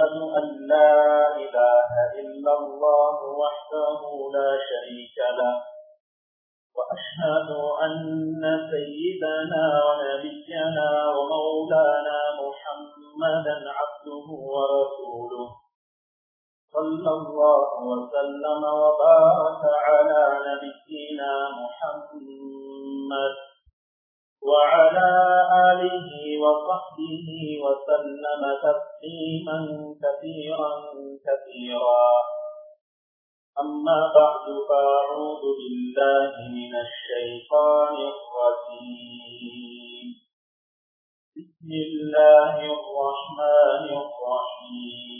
أشهد أن لا إله إلا الله وحده لا شريك له وأشهد أن سيدنا ونبينا ومولانا محمدا عبده ورسوله. صلى الله وسلم وبارك على نبينا محمد وعلى آله وصحبه وسلم تسليما كثيرا كثيرا. أما بعد فأعوذ بالله من الشيطان الرجيم. بسم الله الرحمن الرحيم.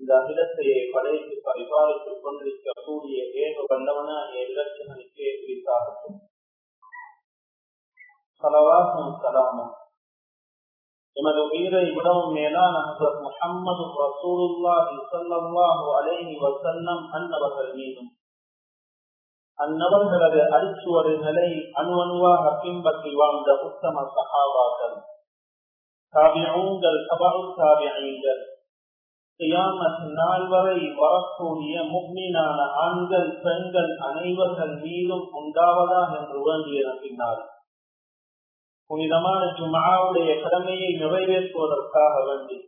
இந்த அகிலத்தை படைத்து பரிபாலித்துக் கொண்டிருக்கக்கூடிய ஏக வல்லவனா எல்லட்சணனுக்கே குறித்தாகட்டும் சலவாசும் சலாமும். எமது உயிரை விடவும் மேலான ஹசரத் ரசூலுல்லாஹி ஸல்லல்லாஹு அலைஹி வஸல்லம் அன்னவர்கள் மீதும். அந்நபர்களது அடிச்சுவடுகளை அணு அணுவாக பின்பற்றி வாழ்ந்த உத்தம சஹாபாக்கள். தாபியூங்கள் சபரு தாபியங்கள் கியாமத் நாள் வரை வரக்கூடிய முக்மீனான ஆண்கள் பெண்கள் அனைவர்கள் மீதும் உண்டாவதா என்று வேண்டிய நம்பினார் புனிதமான ஜுமாவுடைய கடமையை நிறைவேற்றுவதற்காக வேண்டி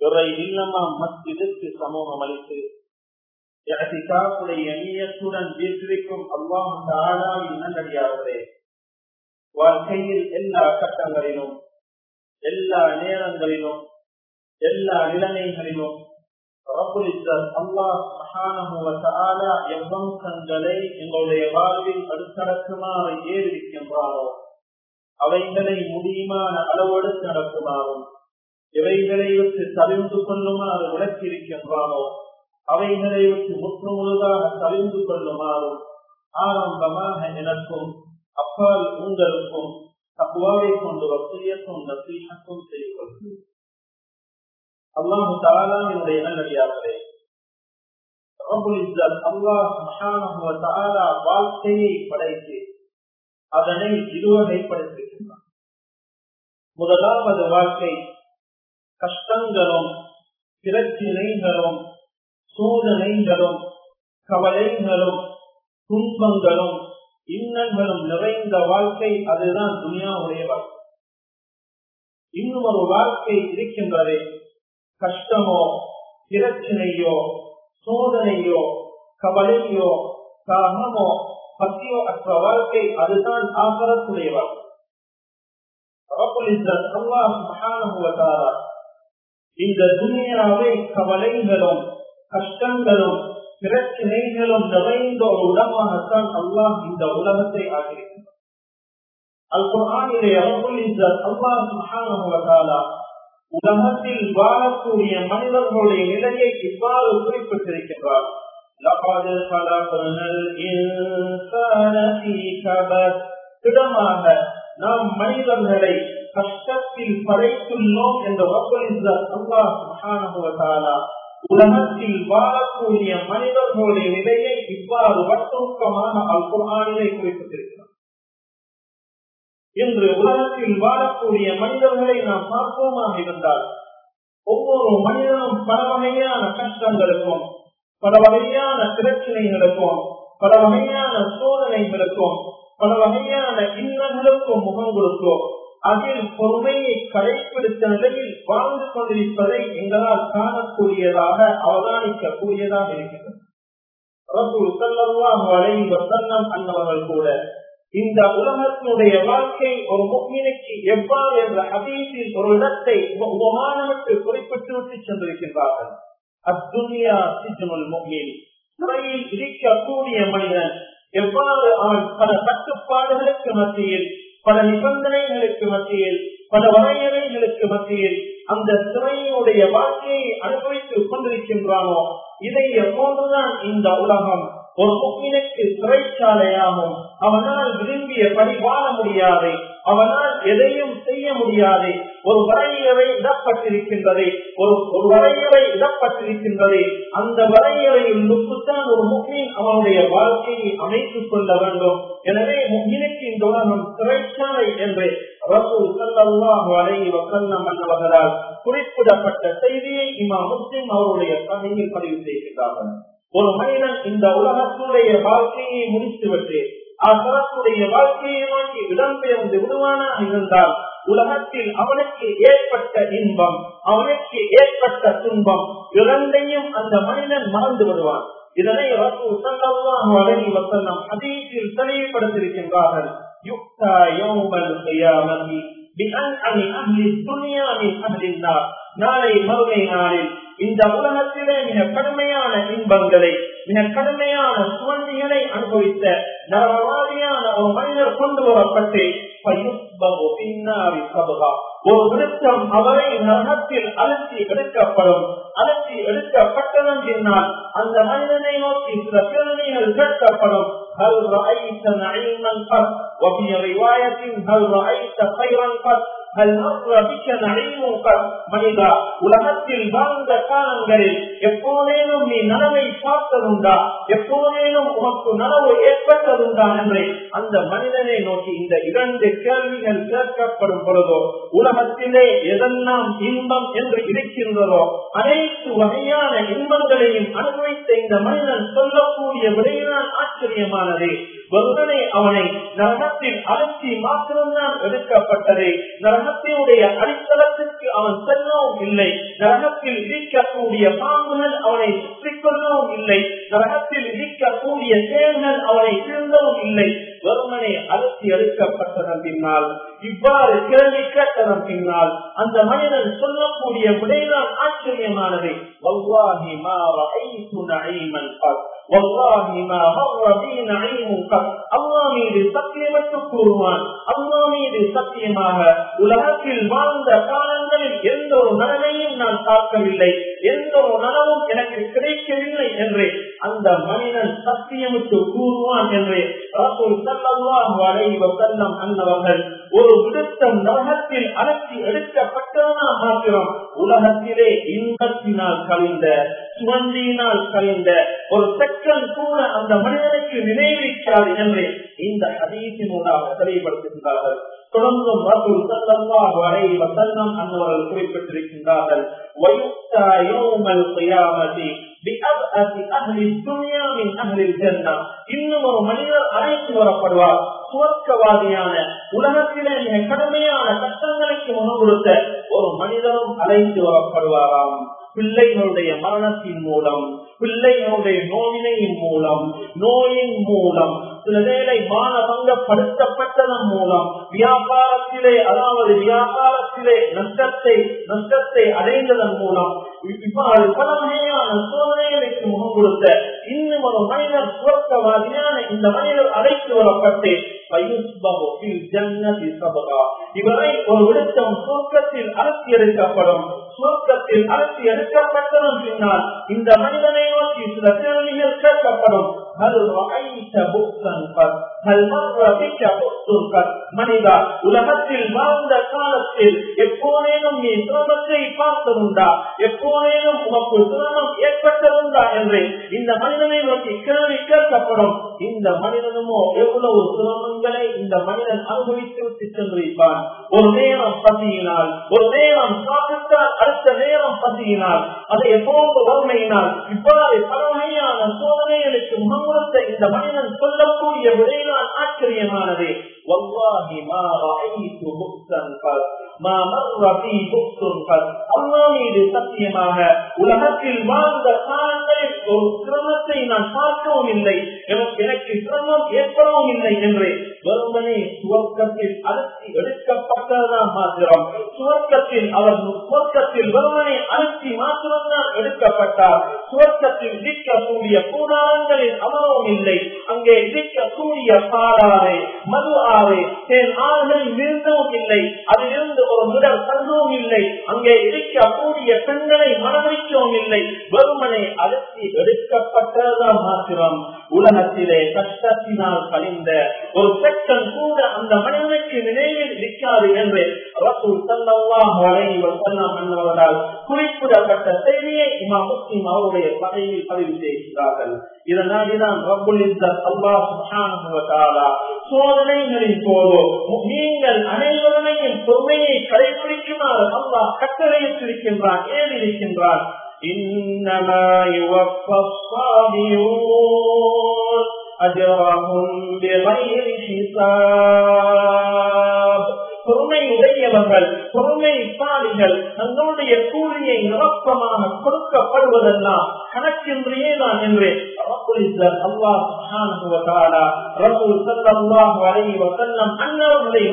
இவரை இல்லமா மஸ்ஜிதுக்கு சமூகம் அளித்து இறத்திக்காப்புடைய நீயத்துடன் வீற்றிருக்கும் அல்லாஹ் தாழாவின் நல்லடியார்களே வாழ்க்கையில் எல்லா கட்டங்களிலும் எல்லா நேரங்களிலும் எல்லா நிலைமைகளிலும் எவ்வம்சங்களை எங்களுடைய வாழ்வில் அடுத்தடக்குமாறு ஏறிருக்கின்றாரோ அவைகளை முடியுமான அளவெடுத்து நடக்குமாறும் இவைகளை விட்டு தவிர்ந்து கொள்ளுமாறு விளக்கியிருக்கின்றாரோ அவைகளை விட்டு முற்று முழுதாக தவிர்ந்து கொள்ளுமாறும் ஆரம்பமாக எனக்கும் அப்பால் உங்களுக்கும் தப்புவாவை கொண்டு வசியக்கும் நசீகக்கும் செய்து கொள்கிறேன். அல்லாஹு தாலாவினுடைய என்னுடைய நல்லடியார்களே. வாழ்க்கையை படைத்து அதனை இருவகைப்படுத்திருக்கின்றான் முதலாவது வாழ்க்கை கஷ்டங்களும் பிரச்சினைகளும் சோதனைகளும் கவலைகளும் துன்பங்களும் இன்னல்களும் நிறைந்த வாழ்க்கை அதுதான் துணியாவுடைய வாழ்க்கை. இன்னும் ஒரு வாழ்க்கை இருக்கின்றதே கஷ்டமோ பிரச்சனையோ சோதனையோ கவலையோ காரணமோ பத்தியோ அற்ற வாழ்க்கை அதுதான் ஆகரத்துடைய வாழ்க்கை இந்த துணியாவை கவலைகளும் கஷ்டங்களும் பிரச்சனைகளும் நிறைந்த ஒரு உலகமாகத்தான் அல்லாஹ் இந்த உலகத்தை ஆகியிருக்கிறார் அல் குரானிலே அல்லாஹ் சுஹான உலகத்தில் வாழக்கூடிய மனிதர்களுடைய நிலையை இவ்வாறு குறிப்பிட்டிருக்கின்றார். திடமாக நாம் மனிதர்களை கஷ்டத்தில் படைத்துள்ளோம் என்ற உலகத்தில் வாழக்கூடிய மனிதர்களுடைய நிலையை இவ்வாறு வட்டூக்கமாக அல்புமானிலே குறிப்பிட்டிருக்கிறார். இன்று உலகத்தில் வாழக்கூடிய மனிதர்களை நாம் பார்ப்போமாக இருந்தால் ஒவ்வொரு மனிதனும் பல வகையான கஷ்டங்களுக்கும் பல வகையான பிரச்சனைகளுக்கும் பல வகையான சோதனைகளுக்கும் பல வகையான இன்னங்களுக்கும் முகம் கொடுத்தோம் அதில் பொறுமையை கடைபிடித்த நிலையில் வாழ்ந்து கொண்டிருப்பதை எங்களால் காணக்கூடியதாக அவதானிக்கக்கூடியதாக இருக்கிறது. அன்னவர்கள் கூட இந்த உலகத்தினுடைய வாழ்க்கை ஒரு முக்மினுக்கு எவ்வாறு என்ற அதீசில் ஒரு இடத்தை உபமானமிட்டு குறிப்பிட்டு விட்டு சென்றிருக்கின்றார்கள். அத்துனியா சிஜனுல் முக்மின். துறையில் இருக்கக்கூடிய மனிதன் எவ்வாறு அவன் பல கட்டுப்பாடுகளுக்கு மத்தியில் பல நிபந்தனைகளுக்கு மத்தியில் பல வரையறைகளுக்கு மத்தியில் அந்த சிறையினுடைய வாழ்க்கையை அனுபவித்துக் கொண்டிருக்கின்றானோ இதை எப்போதுதான் இந்த உலகம் ஒரு முக்கினுக்கு சிறைச்சாலையாகும் அவனால் விரும்பிய பணி வாழ முடியாது அவனால் எதையும் செய்ய முடியாது ஒரு வரையறை இடப்பட்டிருக்கின்றது ஒரு ஒரு வரையறை இடப்பட்டிருக்கின்றது அந்த வரையறையில் நுட்புத்தான் ஒரு முக்கின் அவனுடைய வாழ்க்கையை அமைத்துக் கொள்ள வேண்டும். எனவே முக்கினுக்கு இந்த உலகம் சிறைச்சாலை என்று ரசூல் சல்லாஹு அலைஹி வஸல்லம் என்பவர்களால் குறிப்பிடப்பட்ட செய்தியை இமா முஸ்லிம் அவருடைய சபையில் பதிவு செய்கின்றார்கள். ஒரு மனிதன் இந்த உலகத்துடைய வாழ்க்கையை முடித்துவிட்டு அசரத்துடைய வாழ்க்கையை நோக்கி இடம்பெயர்ந்து விடுவானா இருந்தால் உலகத்தில் அவனுக்கு ஏற்பட்ட இன்பம் அவனுக்கு ஏற்பட்ட துன்பம் இரண்டையும் அந்த மனிதன் மறந்து விடுவான். இதனை வசனம் அதீசில் நாளை மறுமை நாளில் இந்த உலகத்திலே மிக கடுமையான இன்பங்களை மிக கடுமையான சுவண்டிகளை அனுபவித்த நரவாதியான ஒரு மனிதர் கொண்டு வரப்பட்டு ஒரு விருத்தம் அவரை நரகத்தில் அழுத்தி எடுக்கப்படும் அழுத்தி எடுக்கப்பட்டதன் பின்னால் அந்த மனிதனை நோக்கி சில கேள்விகள் கேட்கப்படும் هل رأيت نعيما قط وفي رواية هل رأيت خيرا قط மனிதா உலகத்தில் வாழ்ந்த காலங்களில் எப்போதேனும் நீ நனவை பார்த்ததுண்டா? எப்போதேனும் உனக்கு நனவு ஏற்பட்டதுண்டா என்று அந்த மனிதனை நோக்கி இந்த இரண்டு கேள்விகள் கேட்கப்படும் பொழுதோ உலகத்திலே எதெல்லாம் இன்பம் என்று இருக்கின்றதோ அனைத்து வகையான இன்பங்களையும் அனுபவித்த இந்த மனிதன் சொல்லக்கூடிய விடையினால் ஆச்சரியமானது. ஒருவனை அவனை நரகத்தில் அழைச்சி மாத்திரம்தான் எடுக்கப்பட்டதே. நரகத்தினுடைய அடித்தளத்திற்கு அவன் செல்லவும் இல்லை. நரகத்தில் இடிக்கக்கூடிய பாம்புகள் அவனை சுற்றிக்கொள்ளவும் இல்லை. நரகத்தில் இடிக்கக்கூடிய செயல்கள் அவனை திருந்தவும் இல்லை. வெறுமனை அலசி எடுக்கப்பட்டதன் பின்னால் இவ்வாறு கேள்வி கேட்டதன் பின்னால் அந்த மனிதன் சொல்லக்கூடிய விடைதான் ஆச்சரியமானது. வல்லாஹி மா ரஐது நஈமன் கத் வல்லாஹி மா மர்ர பி நஈமுன் கத் அல்லாஹ் மீது சத்தியமிட்டு கூறுவான். அல்லாஹ் மீது சத்தியமாக உலகத்தில் வாழ்ந்த காலங்களில் எந்த ஒரு நலனையும் நான் பார்க்கவில்லை. எந்த உணவும் எனக்கு கிடைக்கவில்லை என்று அந்த மனிதன் சத்தியமிட்டு கூறுவான் என்று ரசூல் ஸல்லல்லாஹு அன்னவர்கள் ஒரு விடுத்தம் நரகத்தில் அடக்கி எடுக்கப்பட்டவனா மாத்திரம் உலகத்திலே இன்பத்தினால் கழிந்த சுவந்தியினால் கழிந்த ஒரு செக்கன் கூட அந்த மனிதனுக்கு நினைவிக்காது என்று இந்த ஹதீசினூடாக தெளிவுபடுத்துகின்றார்கள். தொடர்ந்தும் ரசூல் ஸல்லல்லாஹு அலைஹி வஸல்லம் அன்னவர்கள் குறிப்பிட்டிருக்கின்றார்கள் يوم القيامة இன்னும் ஒரு மனிதர் அழைத்து வரப்படுவார் சுவர்க்கவாதியான உலகத்திலே மிக கடுமையான கஷ்டங்களுக்கு முகம் கொடுத்த ஒரு மனிதரும் அழைத்து வரப்படுவாராம். பிள்ளைகளுடைய மரணத்தின் மூலம் பிள்ளைகளுடைய நோயினையின் மூலம் நோயின் மூலம் சில வேளை மானபங்கப்படுத்தப்பட்டதன் மூலம் வியாபாரத்திலே அதாவது வியாபாரத்திலே நஷ்டத்தை நஷ்டத்தை அடைந்ததன் மூலம் இவ்வாறு பல வகையான சூழ்நிலைக்கு முகம் கொடுத்த. இன்னும் ஒரு மனிதர் சுவர்க்கவாதியான இந்த மனிதர் அழைத்து வரப்பட்டு இவரை ஒரு விடுத்தம் சுருக்கத்தில் அரசு எடுக்கப்படும். சுருக்கத்தில் அரசு எடுக்கப்பட்டதும் பின்னால் இந்த மனிதனை நோக்கி சில கேள்விகள் கேட்கப்படும். மனிதா உலகத்தில் வாழ்ந்த காலத்தில் எப்போதேனும் நீ சிரமத்தை பார்த்ததுண்டா? எப்போதேனும் உனக்கு சிரமம் ஏற்பட்டதுண்டா என்று இந்த மனிதனை நோக்கி கேள்வி கேட்கப்படும். இந்த மனிதனுமோ எவ்வளவு சிரமங்கள் உங்களை இந்த மனிதன் அனுபவித்து விட்டு சென்றிருப்பான். ஒரு நேரம் பசியினால் ஒரு நேரம் சாகத்தால் அடுத்த நேரம் பசியினால் அதை போன்ற வறுமையினால் இவ்வாறு பல வகையான சோதனைகளுக்கு முகங்குறத்தை இந்த மனிதன் சொல்லக்கூடிய விடையினால் ஆச்சரியமானது. ஒவ்வாகி மாறாய் முக்தன் பார்த்து அல்லா மீது சத்தியமாக உலகத்தில் வாழ்ந்த சிரமத்தை நான் பார்க்கவும் இல்லை. எனக்கு சிரமம் ஏற்படவும் இல்லை என்று. வெறுமனே சுவர்க்கத்தில் அழுத்தி எடுக்கப்பட்டதான் மாத்திரம். சுவர்க்கத்தில் அவர் சுவர்க்கத்தில் வெறுமனே அழுத்தி மாத்திரம்தான் எடுக்கப்பட்டார். சுவர்க்கத்தில் இருக்கக்கூடிய கூடாரங்களில் அமரவும் இல்லை. அங்கே இருக்கக்கூடிய பாடாரை மது ஆறு. தேன் ஆறுகள் விருந்தவும் இல்லை. அதிலிருந்து ஒரு முதல் தங்கவும் இல்லை. அங்கே இருக்கக்கூடிய பெண்களை மனமளிக்கவும் இல்லை. வெறுமனை அழுத்தி எடுக்கப்பட்டதுதான் மாத்திரம். உலகத்திலே கஷ்டத்தினால் கழிந்த ஒரு செக்கன் கூட அந்த மனிதனுக்கு நினைவில் இருக்காது என்று ரசூல் சல்லாஹ் அலைவர் செல்லம் என்பவரால் குறிப்பிடப்பட்ட செய்தியை இமா முஸ்லிம் அவருடைய பதவியில் பதிவு செய்கிறார்கள். இதனால்தான் ரப்புல் இஸ்ஸத் அல்லாஹ் சுப்ஹானஹு வ தஆலா சோதனைகளின் போது நீங்கள் அனைவரையும் பொறுமையை கடைபிடிக்குமாறு அல்லாஹ் கட்டளையிட்டிருக்கின்றான் ஏன் இருக்கின்றான் பொறுமை உடையவர்கள் பொறுமை சாலிகள் தங்களுடைய கூலியை இலவசமாக கொடுக்கப்படுவதெல்லாம் கணக்கின்றியே நான் என்று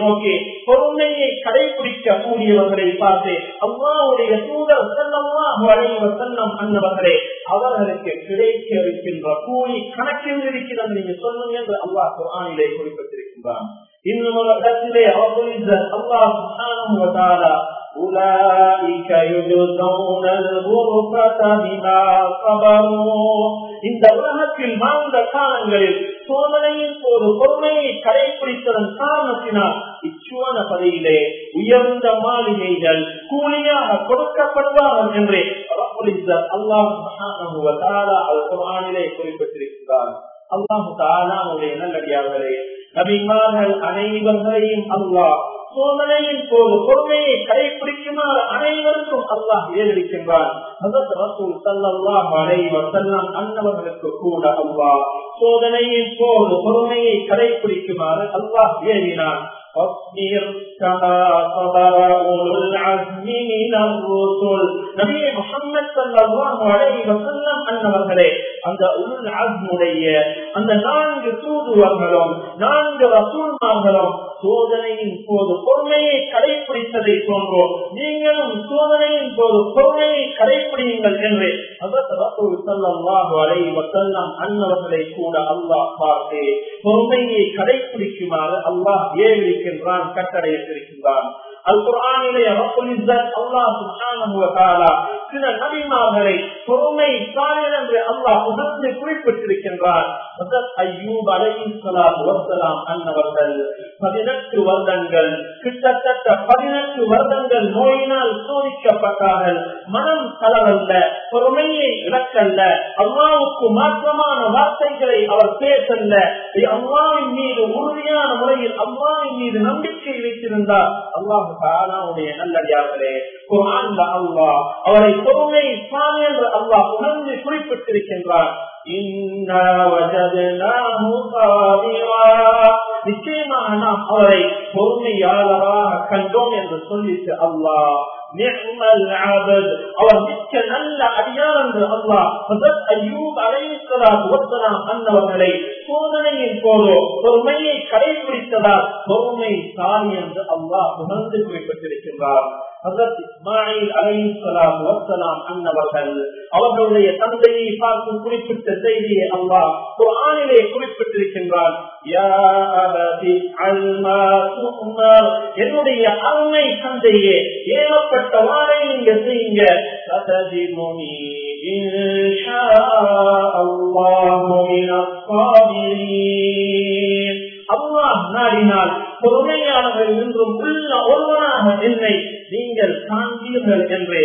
நோக்கி பொறுமையை கடைபிடிக்க கூடியவர்களை பார்த்து அவ்வாவுடைய தூதர் செல்லமாக வரைவ செல்லம் அண்ணவர்களே அவர்களுக்கு கிடைக்க இருக்கின்ற கூலி கணக்கில் இருக்கிறது. நீங்க சொல்லுங்க என்று அல்லாஹ் குரானிலே குறிப்பிட்டிருக்கின்றான். இன்னொரு இடத்திலே அவபலித்த அல்லாஹ் சுப்ஹானஹு வ தஆலா உலாயிக யுஜூனல் குர்பத பிமா கபரு இந்த உலகத்தில் வாழ்ந்த காலங்களில் சோதனையின் ஒரு பொறுமையை கடைபிடித்ததன் காரணத்தினால் இச்சுவான பதையிலே உயர்ந்த மாளிகைகள் கூலியாக கொடுக்கப்படுவார்கள் என்று அல்லாஹ் குறிப்பிட்டிருக்கிறார். அல்லாஹு தாராவுடைய நல்லடியார்களே நபிமார்கள் அனைவர்களையும் அல்லாஹ் சோதனையின் போது பொறுமையை கடைபிடிக்குமாறு அனைவருக்கும் அல்லாஹ் ஏறிருக்கின்றான் அன்னவர்களுக்கு கூட அல்லாஹ் சோதனையின் போது பொறுமையை கடைபிடிக்குமாறு அல்லாஹ் ஏறினார் فاصبر كما صبر أولو العزم من الرسل நபியே முகமது ஸல்லல்லாஹு அலைஹி வஸல்லம் அன்னவர்களே அந்த உல் அஸ்முடைய அந்த நான்கு தூதுவர்களும் நான்கு ரசூல்மார்களும் சோதனையின் போது பொறுமையை கடைபிடித்ததை போன்றோம் நீங்களும் சோதனையின் போது பொறுமையை கடைபிடியுங்கள் என்று அன்னவர்களை கூட அல்லாஹ் பார்த்து பொறுமையை கடைபிடிக்குமாறு அல்லாஹ் ஏறிருக்கின்றான் கட்டளையிட்டிருக்கின்றான் அல் குரானிலே அல்லாஹ் சுப்ஹானஹு வ தஆலா சில நபிமார்களை பொறுமை என்று அல்லாஹ் உணர்ந்து குறிப்பிட்டிருக்கின்றார். ஐயூப் அன்னவர்கள் பதினெட்டு வருடங்கள் கிட்டத்தட்ட பதினெட்டு வருடங்கள் நோயினால் சோதிக்கப்பட்டார்கள். மனம் தளரல்ல பொறுமையை இழக்கல்ல அல்லாவுக்கு மாற்றமான வார்த்தைகளை அவர் பேசல்ல. அம்மாவின் மீது உறுதியான முறையில் அம்மாவின் மீது நம்பிக்கை வைத்திருந்தார். அல்லாஹு தாலாவுடைய நல்லடியார்களே குரான்ல அல்லாஹ் அவரை பொறுமை சாமி என்று அல்லாஹ் உணர்ந்து குறிப்பிட்டிருக்கின்றார். நிச்சயமாக நாம் அவரை பொறுமையாளராக கண்டோம் என்று சொல்லிட்டு அல்லாஹ் அவர் மிக்க நல்ல அடியார் என்று அல்லாஹ் ஐயூப் அன்னவர்களை சோதனையின் போதோ பொறுமையை கடைபிடித்ததால் பொறுமை சாமி என்று அல்லாஹ் உணர்ந்து குறிப்பிட்டிருக்கின்றார். அவர்களுடைய தந்தையை பார்த்து குறிப்பிட்ட செய்தியை அல்லாஹ் குரானிலே குறிப்பிட்டிருக்கின்றான். என்னுடைய அருமை தந்தையே ஏகப்பட்ட வாழை நீங்க செய்யுங்க. إن شاء الله من الصابرين الله نارنا பொறுமையானவர் என்றும் உள்ள ஒருவனாக என்னை நீங்கள் காண்பீர்கள் என்று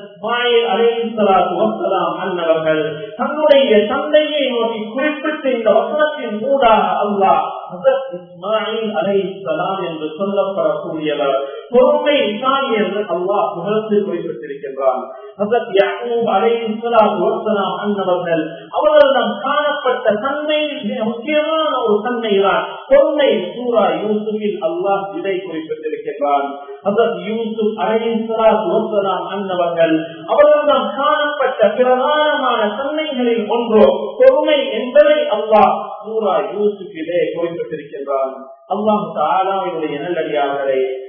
இஸ்மாயில் அலைசலாத்து தன்னுடைய தந்தையை நோக்கி குறிப்பிட்டு இந்த வசனத்தின் ஊடாக அல்லா இஸ்மாயில் என்று சொல்லப்படக்கூடியவர். பொறுமை தான் என்று அல்லாஹ் புகழ்ந்து குறிப்பிட்டிருக்கின்றான். அவர்களிடம் காணப்பட்ட தன்மையில் மிக முக்கியமான ஒரு தன்மைதான். பொறுமை சூரா யூசுஃபில் அல்லாஹ் இதை குறிப்பிட்டிருக்கின்றான். அன்னவர்கள். அவர்கள்தான் காணப்பட்ட பிரதானமான தன்மைகளில் ஒன்றோ பொறுமை என்பதை அல்லாஹ் சூரா யூசுஃபிலே குறிப்பிட்டிருக்கின்றான். அல்லாஹ் தாலாவினுடைய நல்லடியார்களே.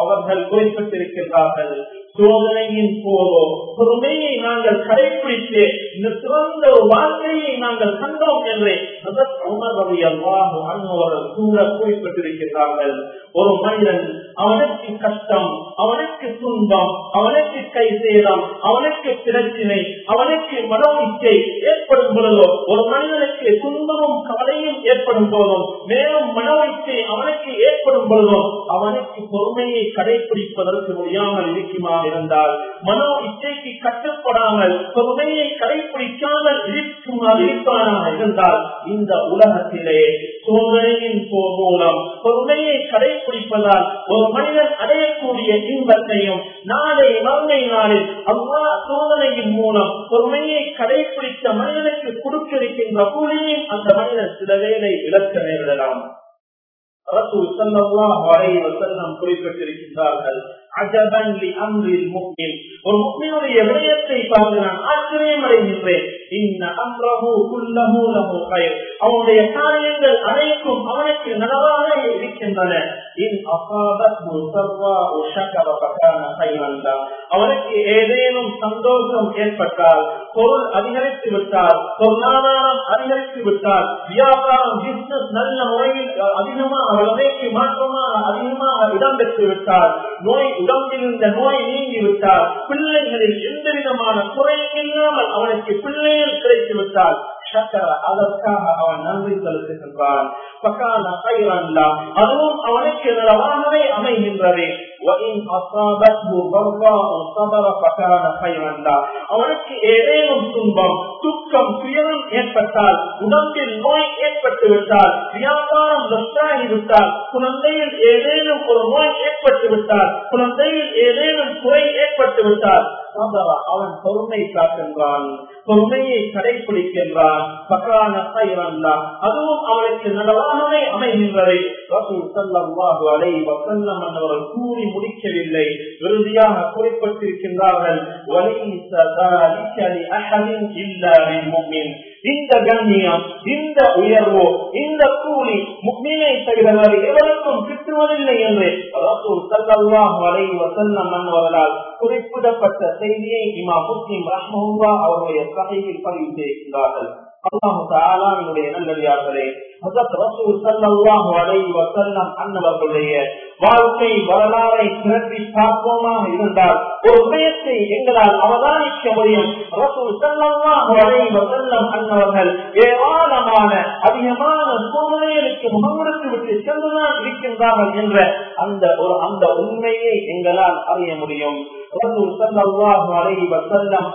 அவர்கள் குறிப்பிட்டிருக்கின்றார்கள். சோதனையின் போதோ பொறுமையை நாங்கள் கடைபிடித்து இந்த சிறந்த ஒரு வாழ்க்கையை நாங்கள் கண்டோம் என்று அவர்கள் கூட குறிப்பிட்டிருக்கிறார்கள். ஒரு மனிதன் அவனுக்கு கஷ்டம் அவனுக்கு துன்பம் அவனுக்கு கை சேதம் அவனுக்கு பிரச்சினை அவனுக்கு மனோ ஏற்படும் பொழுதோ ஒரு மனிதனுக்கு துன்பமும் கவலையும் ஏற்படும் போதும் மேலும் மனோ அவனுக்கு ஏற்படும் பொழுதும் அவனுக்கு பொறுமையை கடைபிடிப்பதற்கு முடியாமல் இருக்குமா? இருந்தால் மனோ இச்சைக்கு கட்டுப்படாமல் பொறுமையை கடைபிடிக்காமல் இருக்குமாறு இருப்பானாக இருந்தால் இந்த உலகத்திலே சோதனையின் மூலம் பொறுமையை கடைபிடிப்பதால் ஒரு மனிதன் அடையக்கூடிய இன்பத்தையும் நாளை மறுமை நாளில் அவ்வா சோதனையின் மூலம் பொறுமையை கடைபிடித்த மனிதனுக்கு கொடுக்கிருக்கின்ற கூலியும் அந்த மனிதன் சில வேலை இழக்க நேரிடலாம் குறிப்பிட்டிருக்கின்றார்கள் அஜபன் அம்ரில் முஃமின் ஒரு முஃமினுடைய விடயத்தை பார்த்து நான் ஆச்சரியம் அடைகின்றேன் அவனுடைய காரியங்கள் அனைத்தும் அவனுக்கு இருக்கின்றன. அவனுக்கு ஏதேனும் சந்தோஷம் ஏற்பட்டால் பொருள் அதிகரித்து விட்டால் பொருளாதாரம் அதிகரித்து விட்டால் வியாபாரம் பிசினஸ் நல்ல முறையில் அதிகமாக வளமைக்கு மாற்றமாக அதிகமாக இடம்பெற்று விட்டால் நோய் உடம்பில் இந்த நோய் நீங்கி விட்டால் பிள்ளைகளில் எந்த விதமான குறையும் இல்லாமல் அவனுக்கு பிள்ளைகள் கிடைத்து விட்டால் அதற்காக அவன் நன்றி செலுத்துகின்றான். அதுவும் அவனுக்கு நலவாகவே அமைகின்றது. அவனுக்கு ஏதேனும் துன்பம் துக்கம் துயரம் ஏற்பட்டால் உடம்பில் நோய் ஏற்பட்டு விட்டால் வியாபாரம் நஷ்டாகி விட்டால் குழந்தையில் ஏதேனும் ஒரு நோய் ஏற்பட்டு விட்டால் குழந்தையில் ஏதேனும் குறை ஏற்பட்டு விட்டால் அவன் பொறுமை காக்கின்றான் பொறுமையை கடைபிடிக்கின்றான் அதுவும் அவனுக்கு நலவாகவே அமைகின்றதை. அவர்கள் கூறி முடிக்கவில்லை. இறுதியாக குறிப்பிட்டிருக்கின்றார்கள் இந்த கண்ணியம் இந்த உயர்வு இந்த கூலி முக்மீனை தவிர எவருக்கும் கிட்டுவதில்லை என்று ரசூல் சல்லாஹ் மன்னவர்களால் குறிப்பிடப்பட்ட செய்தியை இமா முஸ்லிம் ரஹ்மஹுல்லா அவருடைய சகையில் பதிவு செய்கின்றார்கள். அல்லாஹு தாலாவினுடைய நல்லடியார்களே அன்னவர்களுடைய வாழ்க்கை வரலாறை திரட்டி பார்ப்போமாக இருந்தால் ஒரு விஷயத்தை எங்களால் அவதானிக்க முடியும். அன்னவர்கள் ஏராளமான அதிகமான சூழ்நிலைகளுக்கு முகங்களுக்கு விட்டு சென்றுதான் இருக்கின்றார்கள் என்ற அந்த ஒரு அந்த உண்மையை எங்களால் அறிய முடியும்.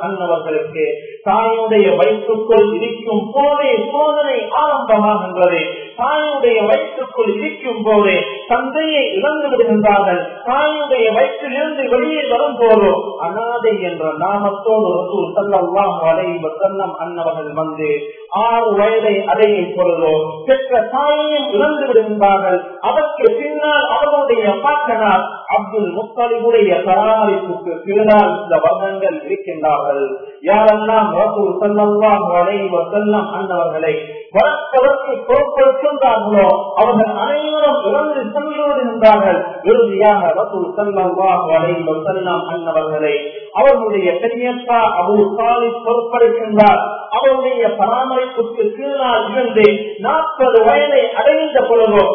அன்னவர்களுக்கு தாயுடைய வயிற்றுக்குள் இருக்கும் போதே சோதனை ஆரம்பமாகின்றது. தாயுடைய வயிற்றுக்குள் இருக்கும் போதே தந்தையை விடுகின்றார்கள் தாயுடைய வயிற்றில் இருந்து வெளியே வரும் போதோ அனாதை என்ற நாமத்தோடு ரசூல் சல்லாஹ் அலைவ செல்லம் அன்னவர்கள் வந்து ஆறு வயதை அடையும் பொழுதோ பெற்ற தாயையும் இழந்து விடுகின்றார்கள் அதற்கு பின்னால் அவர்களுடைய பாக்கனார் அப்துல் முத்தலிபுடைய பராமரிப்புக்கு பின்னால் இந்த வர்ணங்கள் இருக்கின்றார்கள். யாரெல்லாம் ரசூல் சல்லாஹ் அலைவ செல்லம் அன்னவர்களை வளர்ப்பதற்கு பொறுப்பெடுக்கின்றார்களோ அவர்கள் அனைவரும் இறந்து சென்று விடுகின்றார்கள் இறுதியாக ரசூல் சல்லாஹ் வளைவ செல்லம் அன்னவர்களை அவர்களுடைய பெரியப்பா அபு சாலிப் பொறுப்பெடுக்கின்றார் அவருடைய பராமரிப்புக்கு கீழால் இருந்து நாற்பது வயதை அடைந்த பொழுதோ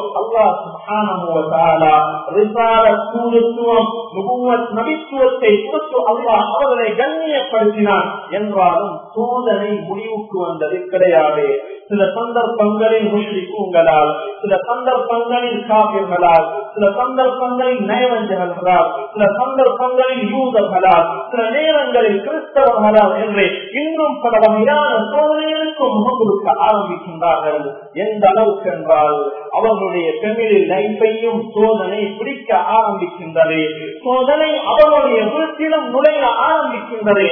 நபித்துவத்தை கொடுத்து அல்லாஹ் அவர்களை கண்ணியப்படுத்தினான் என்றாலும் சோதனை முடிவுக்கு வந்தது கிடையாது. சில சந்தர்ப்பங்களில் முஷ்ரிக்குங்களால் சில சந்தர்ப்பங்களில் காவியர்களால் சில சந்தர்ப்பங்களில் நயவஞ்சகர்களால் சில சந்தர்ப்பங்களில் யூதர்களால் சில நேரங்களில் கிறிஸ்தவர்களால் என்று இன்னும் பல வகையான கடுமையான சோதனைகளுக்கு முகம் கொடுக்க ஆரம்பிக்கின்றார்கள். எந்த அளவுக்கு என்றால் அவர்களுடைய பெண்களின் லைஃபையும் சோதனை பிடிக்க ஆரம்பிக்கின்றது. சோதனை அவருடைய வீட்டிலும் நுழைய ஆரம்பிக்கின்றது.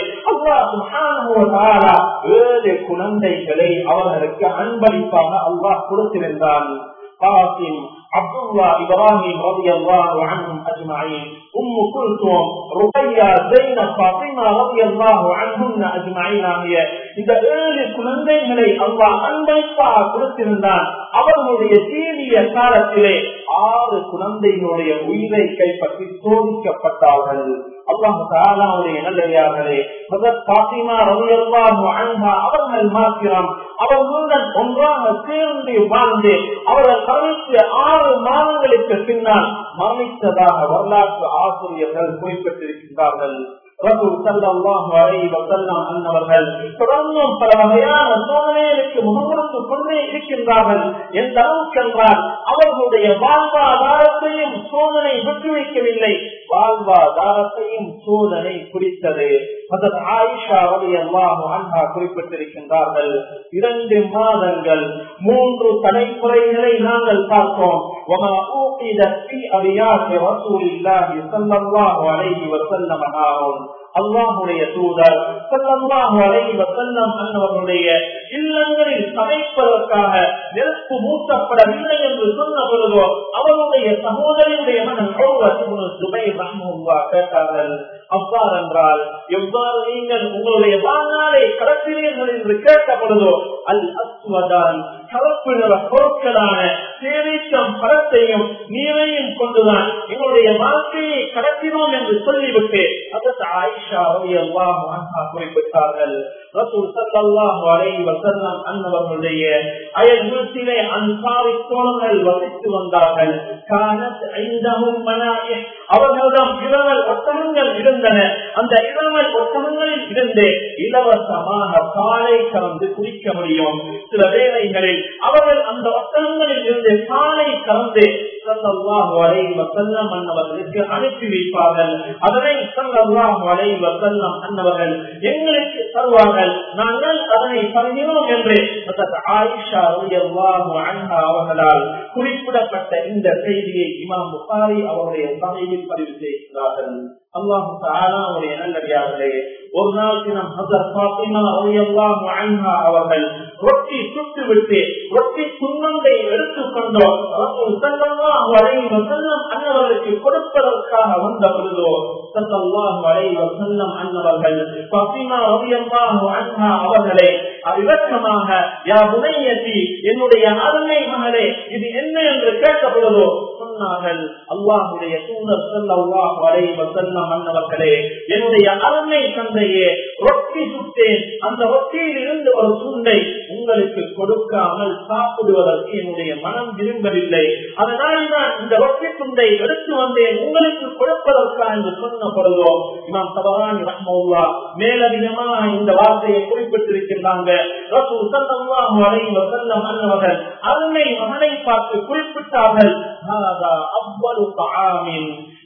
ஏழு குழந்தைகளை அவர்களுக்கு அன்பளிப்பாக அல்லாஹ் கொடுத்திருந்தான். عبد الله ابراهيم رضي الله عنهم اجمعين ام كلثوم رقية زينب فاطمة رضي الله عنهن اجمعين ஆகிய இந்த ஏழு குழந்தைகளை அல்லாஹ் அன்பளிப்பாக கொடுத்திருந்தான் அவர்களுடைய தீவிய காலத்திலே ஆறு குழந்தைகளுடைய உயிரை கைப்பற்றி சோதிக்கப்பட்டார்கள். அல்லாஹ் தாலாவுடைய நல்லையார்களே பாத்திமா ரவியல்லாஹு அன்ஹா அவர்கள் மாத்திரம் அவர்களுடன் ஒன்றாக சேர்ந்து வாழ்ந்து அவர்கள் கருத்து ஆறு மாதங்களுக்கு பின்னால் மரணித்ததாக வரலாற்று ஆசிரியர்கள் குறிப்பிட்டிருக்கின்றார்கள். தொடர்ந்தும் பல வகையான சோதனைகளுக்கு முகமுறுத்து கொண்டே இருக்கின்றார்கள். எந்த அளவுக்கு என்றால் அவர்களுடைய வாழ்வாதாரத்தையும் சோதனை விட்டு வைக்கவில்லை. வாழ்வாதாரத்தையும் சோதனை குறித்தது. அதன் ஆயிஷா அன்ஹா குறிப்பிட்டிருக்கின்றார்கள். இரண்டு மாதங்கள் மூன்று தலைமுறைகளை நாங்கள் பார்த்தோம். அல்லாஹுடைய தூதர் செல்லல்லாஹு அல்லாஹுடைய தூதர் அன்னவர்களுடைய இல்லங்களில் சமைப்பதற்காக நெருப்பு மூட்டப்படவில்லை என்று சொன்ன பொழுதோ அவருடைய சகோதரியுடைய மனம் சுபை ரஹ்முல்லா கேட்டார்கள் அவ்வாறு என்றால் எவ்வாறு நீங்கள் உங்களுடைய வாழ்நாளை கடத்தினீர்கள் என்று கேட்கப்படுதோ அல் அஸ்வதான் கலப்பு நிற பொருட்களான சேமிக்கம் படத்தையும் நீரையும் கொண்டுதான் எங்களுடைய வாழ்க்கையை கடத்தினோம் என்று சொல்லிவிட்டு அதற்கு ஆயிஷா குறிப்பிட்டார்கள். ரசூல் சல்லாஹ் வரை வசந்தம் அன்னவர்களுடைய அயல் வீட்டிலே அன்சாரி தோழர்கள் வசித்து வந்தார்கள். அவர்களிடம் இளவல் ஒட்டகங்கள் இருந்தன. அந்த இளவல் ஒட்டகங்களில் இருந்து இலவசமாக பாலை கலந்து குடிக்க முடியும். சில வேளைகளில் அவர்கள் அந்த ஒட்டகங்களில் இருந்து பாலை கலந்து அனுப்பி வைப்பார்கள். அதனை அன்னவர்கள் எங்களுக்கு தருவார்கள். நாங்கள் அதனை தருகிறோம் என்று ஆயிஷா அவர்களால் குறிப்பிடப்பட்ட இந்த செய்தியை இமாம் புகாரி அவருடைய சமையில் பதிவு செய்கிறார்கள் அல்லாஹு தாலாவுடைய நல்லடியார்களே ஒரு நாள் தினம் ஹசர் பாத்திமா அவர்கள் ரொட்டி சுட்டு விட்டு ரொட்டி துன்பத்தை எடுத்துக்கொண்டோம் அன்னவர்களுக்கு கொடுப்பதற்காக வந்த பொழுதோ அன்னவர்கள் பாத்திமா ரலியல்லாஹு அன்ஹா அவர்களே இலக்கமாக யா புனையத்தி என்னுடைய அருமை மகளே இது என்ன? என்று கேட்ட பொழுதோ சொன்னார்கள் அல்லாஹுடைய தூதர் ஸல்லல்லாஹு வசல்லம் வஸல்லம் அன்னவர்களே என்னுடைய அருமை தந்தையே ரொட்டி சுட்டேன் அந்த ரொட்டியில் இருந்து ஒரு துண்டை உங்களுக்கு கொடுக்காமல் சாப்பிடுவதற்கு என்னுடைய மனம் விரும்பவில்லை அதனால் நான் இந்த ரொட்டி துண்டை எடுத்து வந்தேன் உங்களுக்கு கொடுப்பதற்கா என்று சொன்ன பொழுதோ இமாம் சபரானி ரஹ்மவுல்லா மேலதிகமாக இந்த வார்த்தையை குறிப்பிட்டிருக்கின்றாங்க ரசூல் ஸல்லல்லாஹு அலைஹி வஸல்லம் அன்னவர்கள் அருமை மகனை பார்த்து குறிப்பிட்டார்கள் هذا أول طعام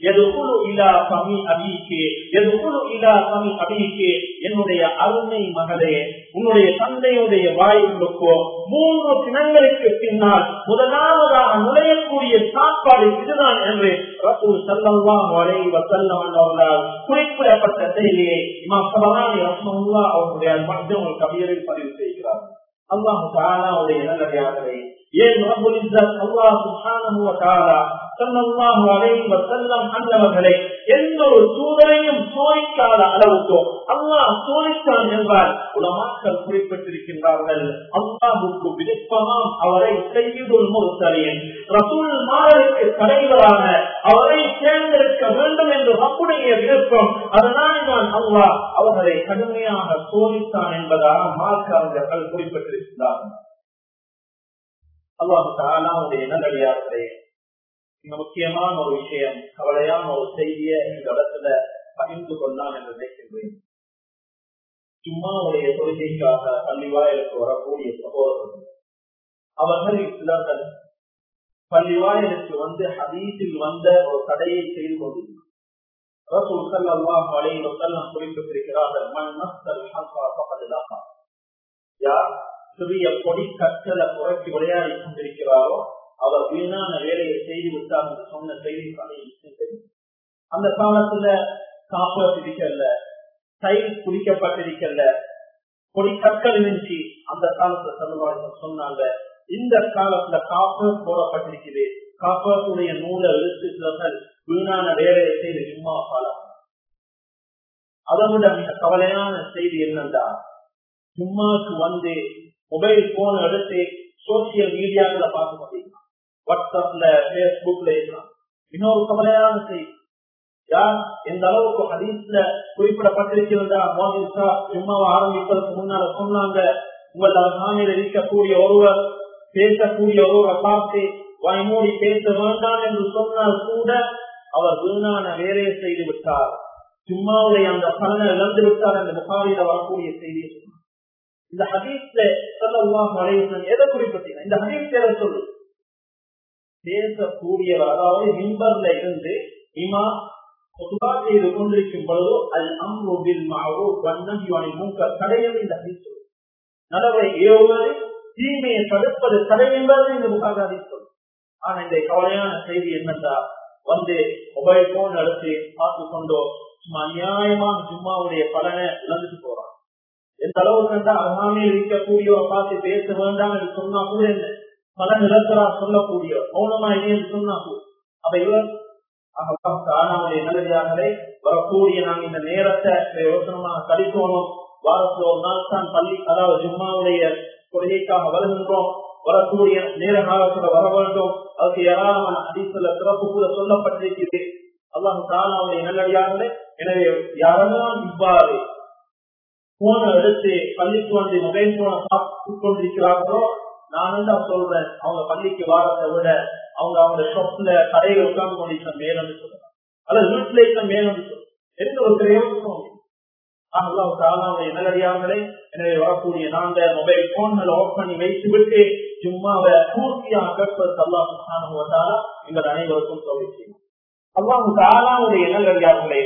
يدخل إلى فم அபிக்கு என்னுடைய அருமை மகளே உன்னுடைய தந்தையுடைய வாயுகளுக்கோ மூன்று தினங்களுக்கு பின்னால் முதலாவதாக நுழையக்கூடிய சாப்பாடு இதுதான் என்று ரசூல் சல்லா வரை வசல்லான் அவர்களால் குறிப்பிடப்பட்ட செய்தியை இமாம் சபலானி ரசமுல்லா அவர்களுடைய மற்றவங்கள் கவியரில் பதிவு செய்கிறார். அல்லாஹு தாலாவுடைய நல்லவையாகவே ஏன் அல்லாஹ் சுஹானமுவ தஆலா ஸல்லல்லாஹு அலைஹி வஸல்லம் அன்னவர்களை எந்த ஒரு சூழலையும் சோதிக்காத அளவுக்கு அல்லாஹ் சோதித்தான் என்றால் உலமாக்கள் குறிப்பிட்டிருக்கின்றார்கள் அல்லாஹுக்கு விருப்பமாம் அவரை செய்யுதுல் முர்சலின். ரசூல் மாதருக்கு தலைவராக அவரை தேர்ந்தெடுக்க வேண்டும் என்று ரப்புடைய விருப்பம். அதனால் தான் அல்லாஹ் அவர்களை கடுமையாக சோதித்தான் என்பதாக மார்க்காரர்கள் குறிப்பிட்டிருக்கிறார்கள். அல்லாஹு தாலாவுடைய நல்லடியார்களே முக்கியமான ஒரு விஷயம் கவலையான ஒரு செய்தியை இந்த இடத்துல பகிர்ந்து கொள்ளலாம் என்று நினைக்கின்றேன். சும்மாவுடைய தொழுகைக்காக பள்ளிவாயலுக்கு வரக்கூடிய சகோதரர்கள் அவர்கள் சிலர்கள் பள்ளிவாயலுக்கு வந்து ஹதீஸில் வந்த ஒரு தடையை செய்து கொண்டிருக்கிறார் குறிப்பிட்டிருக்கிறார்கள் யார் சிறிய பொடி கற்றலை குறைச்சி விளையாடி கொண்டிருக்கிறாரோ அவர் வீணான வேலையை செய்து விட்டார் என்று சொன்ன செய்தி அந்த காலத்துல காப்பர் இருக்கல குடிக்கப்பட்டிருக்கல கொடி கற்கள் நின்று அந்த காலத்துல சொல்லுவாங்க சொன்னாங்க இந்த காலத்துல காப்பர் போடப்பட்டிருக்குது. காப்பருடைய நூலை எழுத்துக்கள் வீணான வேலையை செய்து சும்மா காலம் அதை விட மிக கவலையான செய்தி என்னண்டா சும்மாக்கு வந்து மொபைல் போன் எடுத்து சோசியல் மீடியாக்களை பார்க்க முடியும்? வாட்ஸ்அப்ல பேஸ்புக்ல இருக்கலாம் இன்னொரு கவலையான செய்தி. யார்? எந்த அளவுக்கு ஹதீஸ்ல குறிப்பிடப்பட்டிருக்கிறதா? மோதிசா சும்மாவை ஆரம்பிப்பதற்கு முன்னால சொன்னாங்க. உங்கள் சாமியில இருக்கக்கூடிய ஒருவர் பேசக்கூடிய ஒருவரை பார்த்து வாய்மூடி பேச வேண்டாம் என்று சொன்னால் கூட அவர் வீணான வேலையை செய்து விட்டார். சும்மாவுடைய அந்த பலனை இழந்து விட்டார் அந்த முகாமில வரக்கூடிய செய்தியை சொன்னார் இந்த ஹதீஸ்ல சொல்லலாம் எதை குறிப்பிட்டீங்க இந்த ஹதீஸ் எதை சொல்லு. பேசக்கூடியவர் அதாவது மின்பர்ல இருந்து இமா பொதுவா செய்து கொண்டிருக்கும் பொழுதோ அல் அம்ருபில் மாவோ வண்ணம் மூக்க தடையம் இந்த ஹதீஸ் நலவை ஏவுவது தீமையை தடுப்பது தடை என்பது இந்த முகாதாதி சொல் ஆனா இந்த கவலையான செய்தி என்னென்றால் வந்து மொபைல் போன் எடுத்து பார்த்து கொண்டோ சும்மா அநியாயமான சும்மாவுடைய பலனை இழந்துட்டு போறான் எந்த அளவுக்கு கண்டா அருகாமையில் இருக்கக்கூடியவரை பார்த்து பேச வேண்டாம் என்று சொன்னா கூட என்ன? பல நிலத்தரா சொல்லக்கூடிய மௌனமா இல்லைன்னு சொன்னா அப்ப இவர் ஆனாவுடைய நல்லதாகவே வரக்கூடிய நாங்க இந்த நேரத்தை யோசனமாக கழிக்கணும். வாரத்துல ஒரு நாள் தான் பள்ளி அதாவது ஜும்மாவுடைய கொள்கைக்காக வருகின்றோம். வரக்கூடிய நேர காலத்துல வர வேண்டும். அதுக்கு ஏராளமான அதிசல சிறப்பு கூட சொல்லப்பட்டிருக்கிறது. அல்லாஹு தாலாவுடைய நல்லடியாகவே எனவே யாரெல்லாம் இவ்வாறு போன எடுத்து பள்ளிக்கு வந்து மொபைல் போன சாப்பிட்டு கொண்டிருக்கிறார்களோ நான் தான் சொல்றேன் அவங்க பள்ளிக்கு வாரத்தை விட அவங்க அவங்க ஷாப்ல கடையில் உட்கார்ந்து கொண்டிருக்க மேலும் சொல்றாங்க. அல்லது வீட்டுல இருக்க மேலும் எந்த ஒரு பிரயோஜனம் அல்லாஹ் தாலாவுடைய நல்லடியார்களே எனவே வரக்கூடிய நாங்க மொபைல் போன்களை ஆஃப் பண்ணி வைத்து விட்டு சும்மாவை பூர்த்தியாக கேட்பதற்கு அல்லாஹ் சுகானுவதால எங்கள் அனைவருக்கும் சொல்லிச்சு அல்லாஹு தாலாவுடைய நல்லடியார்களே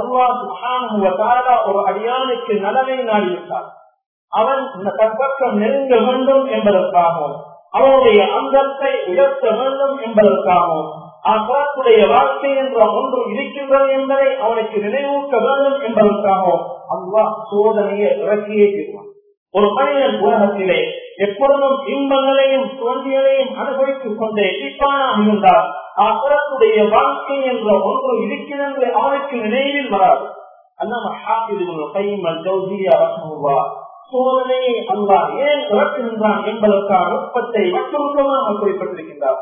அல்லாஹ் சுகானுவதால ஒரு அடியானுக்கு நலனை நாடிவிட்டார். அவன் இந்த கற்பக்கம் நெருங்க வேண்டும் என்பதற்காகவும் அவனுடைய அந்தத்தை உயர்த்த வேண்டும் என்பதற்காகவும் அக்காத்துடைய வாழ்க்கை என்ற ஒன்று இருக்கின்றது என்பதை அவனுக்கு நினைவூட்ட வேண்டும் என்பதற்காகவும் அல்லாஹ் சோதனையை இறக்கியே தீர்வான் ஒரு மனிதன் உலகத்திலே எப்பொழுதும் இன்பங்களையும் தோன்றியலையும் அனுபவித்துக் கொண்டே இருப்பானாக இருந்தால் அக்கறத்துடைய வாழ்க்கை என்ற ஒன்று இருக்கிறது அவனுக்கு நினைவில் வராது. அண்ணா ஹாஃபிதுல் கைம் அல் ஜௌசியா சோதனையை அல்லாஹ் ஏன் இறக்குகின்றான் என்பதற்கான நுட்பத்தை மற்றொருக்கமாக குறிப்பிட்டிருக்கின்றார்.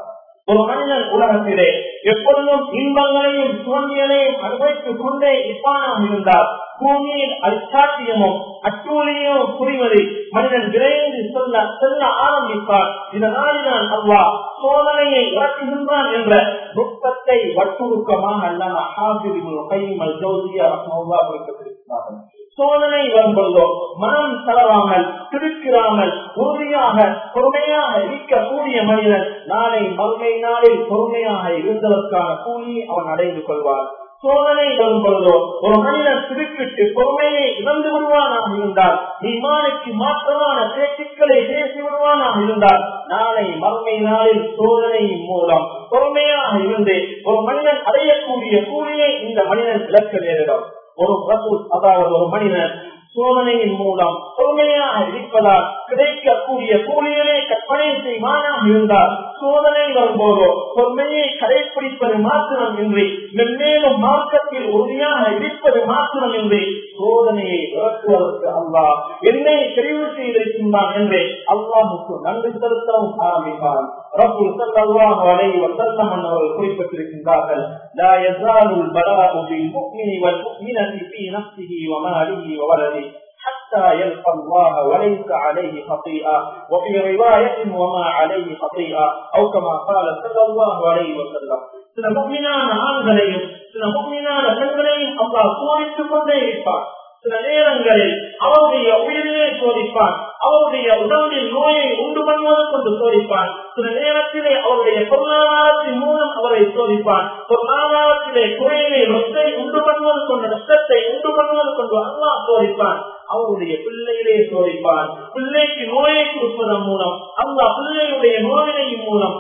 ஒரு மனிதன் உலகத்திலே எப்பொழுதும் இன்பங்களையும் சுவண்டியலையும் அனுபவித்துக் கொண்டே இருப்பானாக இருந்தால் பூமியில் அச்சாட்டியமும் அச்சூழியமும் புரிவதை மனிதன் விரைந்து சொல்ல செல்ல ஆரம்பிப்பார் இதனால் நான் அல்வா சோதனையை இறக்குகின்றான் என்ற நுட்பத்தை வற்புறுக்கமாக அல்லாம ஹாபிரிமுல் கைமல் ஜோசியா குறிப்பிட்டிருக்கிறார்கள். சோதனை வரும்பொழுதோ மனம் தளராமல் திருக்கிறாமல் உறுதியாக பொறுமையாக இருக்கக்கூடிய மனிதன் நாளை மறுமை நாளில் பொறுமையாக இருந்ததற்கான கூலி அவன் அடைந்து கொள்வார் சோதனை வரும் பொழுதோ ஒரு மனிதன் திருப்பிட்டு பொறுமையை இழந்து விடுவானாக இருந்தால் இமானுக்கு மாற்றமான பேச்சுக்களை பேசி விடுவானாக இருந்தால் நாளை மறுமை நாளில் சோதனையின் மூலம் பொறுமையாக இருந்து ஒரு மனிதன் அடையக்கூடிய கூலியை இந்த மனிதன் இழக்க நேரிடும். ஒரு ரசூல் அதாவது ஒரு மனிதர் சோதனையின் மூலம் பொறுமையாக இருப்பதால் கிடைக்கக்கூடிய கூலியிலே கற்பனை செய்வானாக இருந்தால் சோதனை வரும்போதோ பொறுமையை கடைபிடிப்பது மாத்திரம் இன்றி மென்மேலும் மார்க்கத்தில் உறுதியாக இருப்பது மாத்திரம் இன்றி சோதனையை விளக்குவதற்கு அல்லா என்னை தெரிவு செய்திருக்கின்றான் என்று அல்லாஹுக்கு நன்றி செலுத்தவும் ஆரம்பிப்பான். ரசூல் ஸல்லல்லாஹு அலைஹி வஸல்லம் அவர்கள் குறிப்பிட்டிருக்கின்றார்கள் லா யஸாலுல் பலாஉ பில் முஃமினி வல் முஃமினதி ஃபீ நஃப்ஸிஹி வ மாலிஹி வ வலதிஹி حتى يلقى الله وليس عليه خطيئة وفي رواية وما عليه خطيئة أو كما قال صلى الله عليه وسلم சில முக்மினான ஆண்களையும் சில முக்மினான பெண்களையும் அல்லாஹ் சோதித்துக் கொண்டே இருப்பார் சில நேரங்களில் அவருடைய உயிரிலே சோதிப்பான் அவருடைய உடம்பில் நோயை உண்டு பண்ணுவது கொண்டு சோதிப்பான் சில நேரத்திலே அவருடைய பொருளாதாரத்தின் மூலம் அவரை சோதிப்பான் பொருளாதாரத்திலே குறையிலே நொத்தை உண்டு பண்ணுவது கொண்டு நஷ்டத்தை உண்டு பண்ணுவது கொண்டு அல்லா சோதிப்பான் அவருடைய பிள்ளையிலே சோதிப்பான் பிள்ளைக்கு நோயை கொடுப்பதன் மூலம் அல்லா பிள்ளையுடைய நோயினையின் மூலம்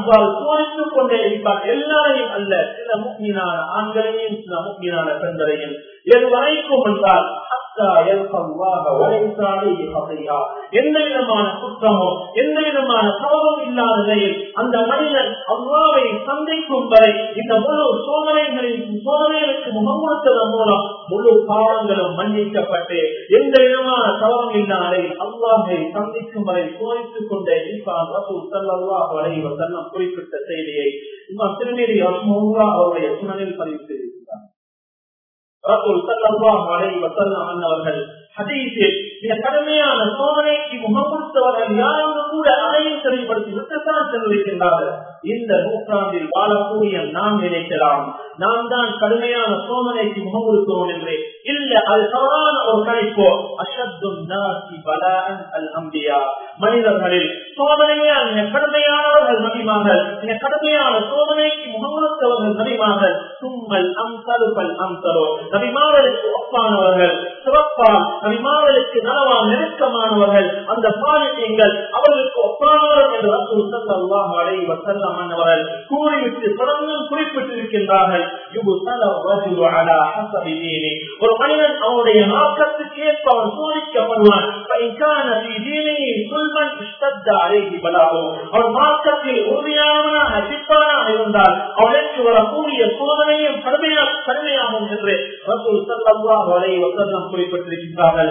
அவ்வாறு சோதித்துக் கொண்டே இருப்பார் எல்லாரையும் அல்ல. சில முக்கியமான ஆண்களையும் சில முக்கியமான பெண்களையும். எது வரைக்கும் என்றால் எந்த விதமான குற்றமோ எந்த விதமான தவறும் இல்லாத நிலையில் அந்த மனிதன் அவ்வாவை சந்திக்கும் வரை இந்த முழு சோதனைகளின் சோதனைகளுக்கு முகம் மூலம் முழு பாவங்களும் மன்னிக்கப்பட்டு எந்த விதமான தவறும் இல்லாத அல்லாஹை சந்திக்கும் வரை சோதித்துக் கொண்டே இருப்பான் ரசூல் சல்லாஹ் வரைவர் தன்னம் குறிப்பிட்ட செய்தியை இம்மா திருநெறி அவருடைய சுனனில் பதிவு செய்திருக்கிறார் அவர்கள் ஹதீஸில் மிக கடுமையான சோதனைக்கு முகம் யாரும் கூட அதையும் தெளிவுபடுத்தி விட்டுத்தான் சென்றிருக்கின்றார்கள் இந்த நூற்றாண்டில் வாழக்கூடிய நாம் நினைக்கலாம். நாம் தான் கடுமையான சோதனைக்கு முகம் கொடுக்கிறோம் என்று இல்ல அது தவறான ஒரு கணிப்போ. அசத்தும் மனிதர்களில் சோதனையால் மிக கடுமையானவர்கள் நபிமார்கள் மிக கடுமையான சோதனைக்கு முகம் கொடுத்தவர்கள் நபிமார்கள் சும்மல் அம்சலுப்பல் அம்சலோ. நபிமார்களுக்கு ஒப்பானவர்கள் சிறப்பால் நபிமார்களுக்கு நலவா நெருக்கமானவர்கள். அந்த பாலியங்கள் அவர்களுக்கு ஒப்பானவர்கள் என்று ரசூல் ஸல்லல்லாஹு அலைஹி அவர்கள் கூறிவிட்டு தொடர்ந்து குறிப்பிட்டிருக்கின்றார்கள். ஒரு மனிதன் அவனுடைய நோக்கத்துக்கேற்ப அவன் சோதிக்கப்படுவான். அவன் அவனுக்கு வரக்கூடிய சோதனையும் கடுமையாகும் என்று ரசூல் சல்லாஹலை வசனம் குறிப்பிட்டிருக்கின்றார்கள்.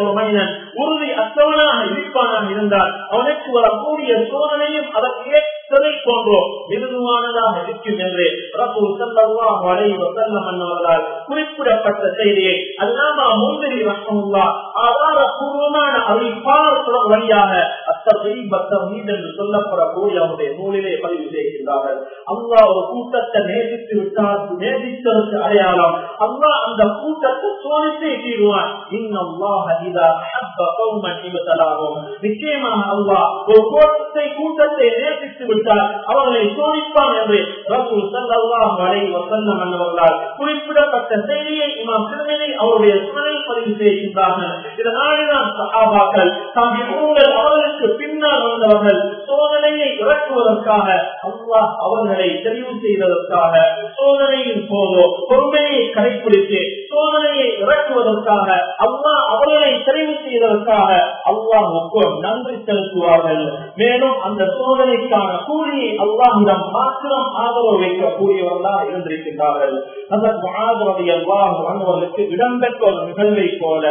ஒரு மனிதன் உறுதி அத்தவனாக இருப்பானாக இருந்தால் அவனுக்கு வரக்கூடிய சோதனையும் அதற்கேற்ற எத்தனை போன்றோ மிருதுவானதாக இருக்கும் என்று ரசூல் ஸல்லல்லாஹு அலைஹி வஸல்லம் அவர்களால் குறிப்பிடப்பட்ட செய்தியை அல்லாமா முந்திரி ரசமுல்லா ஆதாரபூர்வமான அறிவிப்பாளர் தொடர் வழியாக அத்தீபத்தீத் என்று சொல்லப்படக்கூடிய அவருடைய நூலிலே பதிவு செய்கின்றார்கள். அல்லா ஒரு கூட்டத்தை நேசித்து விட்டார் நேசித்ததற்கு அடையாளம் அல்லா அந்த கூட்டத்தை சோதித்தே தீருவான். நிச்சயமாக அல்லா ஒரு கூட்டத்தை கூட்டத்தை நேசித்து விட்டால் அவர்களை சோதிப்பான் என்று ரசூல் சல்லாஹ் வரை வசல்லம் என்பவர்களால் குறிப்பிடப்பட்ட செய்தியை இமாம் திருமணி அவருடைய சுழலில் பதிவு செய்கின்றார்கள். இதனால்தான் சகாபாக்கள் தாங்கள் அவர்களுக்கு பின்னால் வந்தவர்கள் சோதனையை இறக்குவதற்காக அல்லாஹ் அவர்களை தெரிவு செய்வதற்காக சோதனையின் போதோ பொறுமையை கடைபிடித்து சோதனையை இறக்குவதற்காக அல்லாஹ் அவர்களை தெரிவு செய்வதற்காக அல்லாஹுக்கு நன்றி செலுத்துவார்கள். மேலும் அந்த சோதனைக்கான கூலியை அல்லாஹிடம் மாத்திரம் ஆதரவு வைக்கக்கூடியவர்களாக இருந்திருக்கின்றார்கள். அவர்களுக்கு இடம்பெற்ற ஒரு நிகழ்வை போல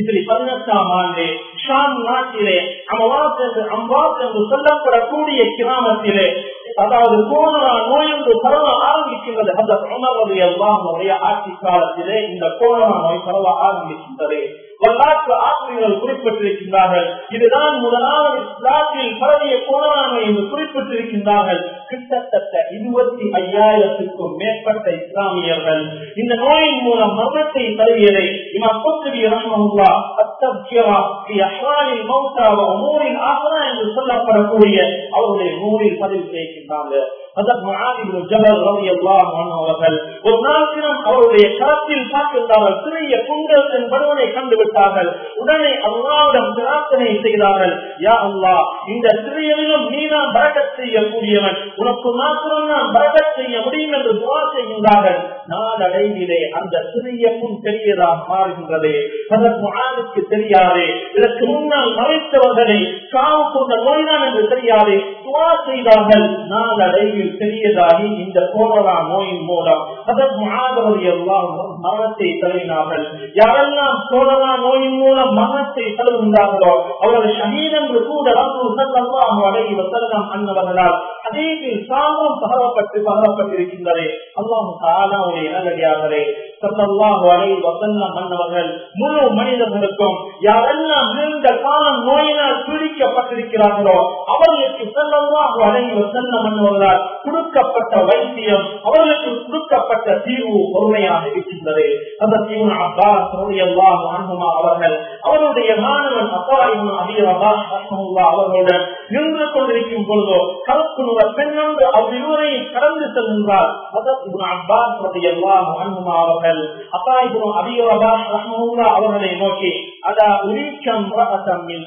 இப்படி பதினெட்டாம் ஆண்டு ஷாம் நாட்டிலே அம்பாஸ் என்று அம்பாஸ் என்று சொல்லப்படக்கூடிய கிராமத்திலே அதாவது கோரோனா நோய் என்று பரவ ஆரம்பிக்கின்றது. அந்த உணர்வது எல்லாம் ஆட்சி காலத்திலே இந்த கோரோனா நோய் பரவ ஆரம்பிக்கின்றது. வரலாற்று ஆசிரியர்கள் குறிப்பிட்டிருக்கின்றார்கள். இதுதான் முதலாவது இஸ்லாத்தில் பரவிய கோணாமை என்று குறிப்பிட்டிருக்கின்றார்கள். கிட்டத்தட்ட இருபத்தி ஐயாயிரத்துக்கும் மேற்பட்ட இஸ்லாமியர்கள் இந்த நோயின் மூலம் மரணத்தை தருவியதை என்று சொல்லப்படக்கூடிய அவருடைய நூலில் பதிவு செய்கின்றார்கள். ஒரு நாள் தினம் அவருடைய களத்தில் பார்க்கின்றார்கள் சிறிய குண்டத்தின் பருவனை கண்டுவிட்டார்கள். உடனே அல்லாவிடம் பிரார்த்தனை செய்தார்கள். யா அல்லா இந்த சிறியவிலும் நீ நான் பறக்கச் செய்யக்கூடியவன். உனக்கு மாத்திரம் நான் பறக்கச் செய்ய முடியும் என்று துவா செய்கின்றார்கள். நாளடைவிலே அந்த சிறிய புண் பெரியதாக மாறுகின்றது. அதற்கு ஆளுக்கு தெரியாதே இதற்கு முன்னால் மறைத்தவர்களை காவு கொண்ட நோய்தான் என்று தெரியாதே துவா செய்தார்கள். நாளடைவில் பெரியதாகி இந்த கோரலா நோயின் மூலம் அதற்கு எல்லாம் மரணத்தை தழுவினார்கள் யாரெல்லாம் கோரலா நோயின் மூலம் மரணத்தை தழுவுகின்றார்களோ அவர்கள் ஷஹீத் கூட அடங்கி அடைவதெல்லாம் அன்னவர்களால் அதே சாமம் பகரப்பட்டு பகரப்பட்டிருக்கின்றது அல்லாஹு தாலாவுடைய நல்லடியார்களே. சல்லல்லாஹு அலைஹி வஸல்லம் மன்னவர்கள் முழு மனிதர்களுக்கும் யாரெல்லாம் நீண்ட காலம் நோயினால் பீடிக்கப்பட்டிருக்கிறார்களோ அவர்களுக்கு சல்லல்லாஹு அலைஹி வசந்த மன்னவர்களால் கொடுக்கப்பட்ட வைத்தியம் அவர்களுக்கு கொடுக்கப்பட்ட தீர்வு பொறுமையாக இருக்கின்றது. அந்த தீவன் அப்பாஸ் ரலியல்லாஹு அன்ஹுமா அவர்கள் அவருடைய மாணவன் அப்பா இப்னு அபி ரபாஹ் அவர்களுடன் நின்று கொண்டிருக்கும் பொழுதோ கருப்பு நுற பெண்ணொன்று அவ்விருவரையும் கடந்து செல்கின்றார். அதற்கு இப்னு அப்பாஸ் ரலியல்லாஹு அன்ஹுமா அவர்கள் அப்பா இப்னு அபி ரபாஹ் அவர்களை நோக்கி அதா உரிக்கம் ரஹதம் மின்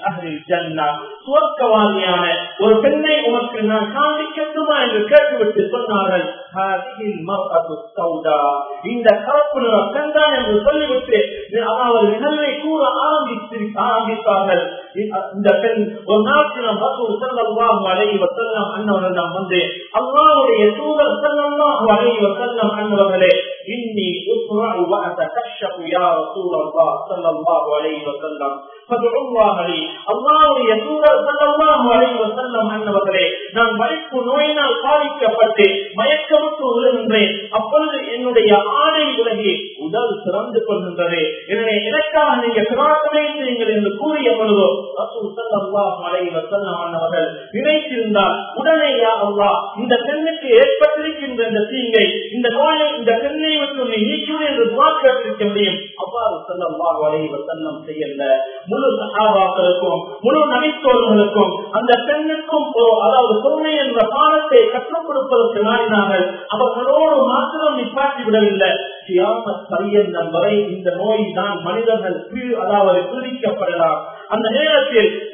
சுவர்க்கவாதியான ஒரு பெண்ணை உனக்கு நான் காண்பிக்கட்டுமா என்று கேட்டுவிட்டு சொன்னார்கள் இந்த கருப்பு நிறம் கண்டான் என்று சொல்லிவிட்டு அவர் நிகழ்வை கூற ஆரம்பித்து ஆரம்பித்தார்கள் இந்த பெண் ஒரு நாட்டினம் ரசூல் ஸல்லல்லாஹு அலைஹி வஸல்லம் அன்னவரிடம் வந்து அல்லாவுடைய தூதர் ஸல்லல்லாஹு அலைஹி அண்ணவர்களே அன்னவர்களே இன்னி உஸ்ரa'u wa atakashshafu ya rasul Allah ஸல்லல்லாஹு அலைஹி வஸல்லம் ஃபதுஉ அல்லாஹ் லி அல்லாஹ்வுடைய தூதர் ஸல்லல்லாஹு அலைஹி வஸல்லம் அன்னவர்களே நான் வலிப்பு நோயினால் பாதிக்கப்பட்டு மயக்கமுற்று விழுகின்றேன். அப்பொழுது என்னுடைய ஆடை விலகி உடல் சிறந்து கொள்கின்றது. எனவே எனக்காக நீங்க பிரார்த்தனை செய்யுங்கள் என்று கூறிய பொழுதோ ரசூல் ஸல்லல்லாஹு அலைஹி வஸல்லம் அன்னவர்கள் நினைத்திருந்தால் உடனே யா அல்லாஹ் இந்த பெண்ணுக்கு ஏற்பட்டிருக்கின்ற இந்த தீங்கை இந்த நோயை இந்த பெண்ணை விட்டு நீ என்று துவா கேட்டிருக்க முடியும் அவ்வாறு ஸல்லல்லாஹு அலைஹி தன்னம் செய்யல முழு சகாபாக்களுக்கும் முழு நகைத்தோர்களுக்கும் அந்த பெண்ணுக்கும் அதாவது பொறுமை என்ற பாடத்தை கற்றுக் கொடுப்பதற்கு நாடினார்கள். அவர்களோடு மாத்திரம் நிப்பாட்டி விடவில்லை. கியாமத் வரை இந்த நோய் தான் மனிதர்கள் பீ- அதாவது பீடிக்கப்படலாம். அந்த நேரத்தில்